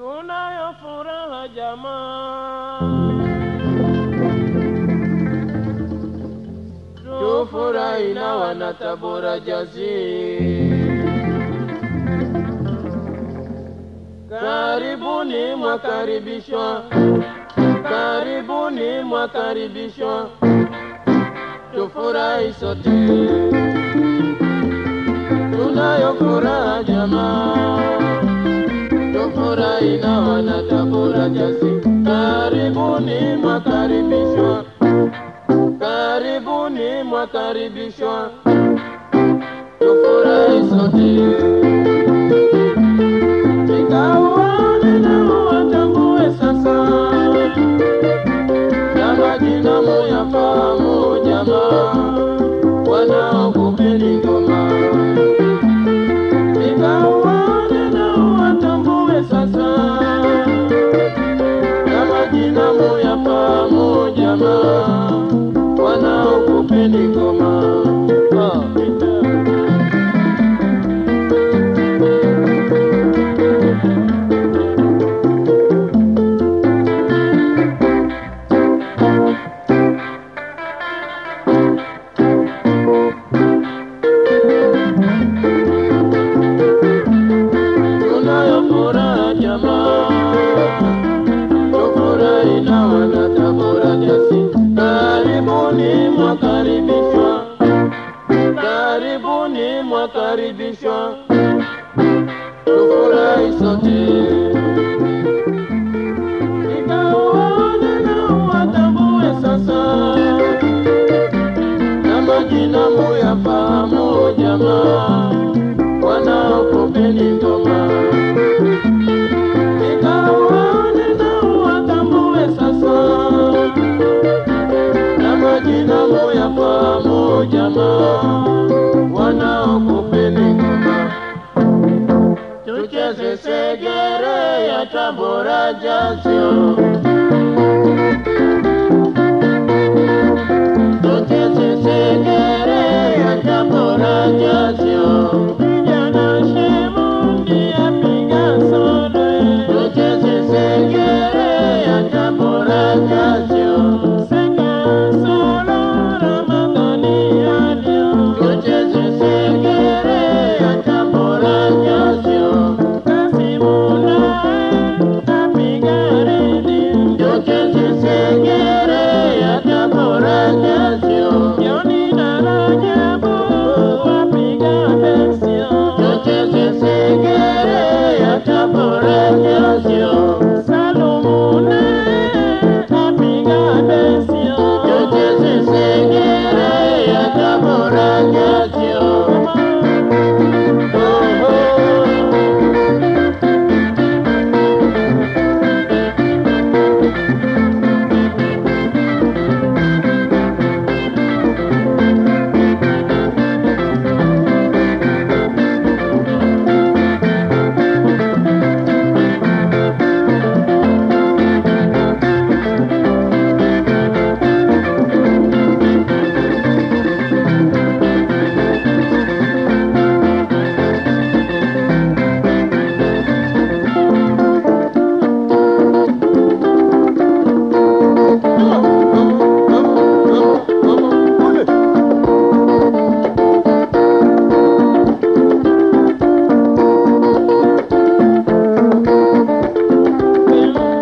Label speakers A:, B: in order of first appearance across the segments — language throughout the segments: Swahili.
A: Tunayo furaha jamaa, tufurahi na wanatabora jazi. Karibuni mwakaribishwa, karibuni mwakaribishwa, tufurahi sote, mwakaribishwa, karibuni mwakaribishwa, tufurahi sote. Sasa, na majina mwakaribishwa, karibuni mwakaribishwa, tufurahi sote. jina muyafahamu jamaa wanaokupeni ngoma. tuchezesegere ya tambora jazio tuchezesegere ya tambora jazio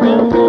A: Thank you.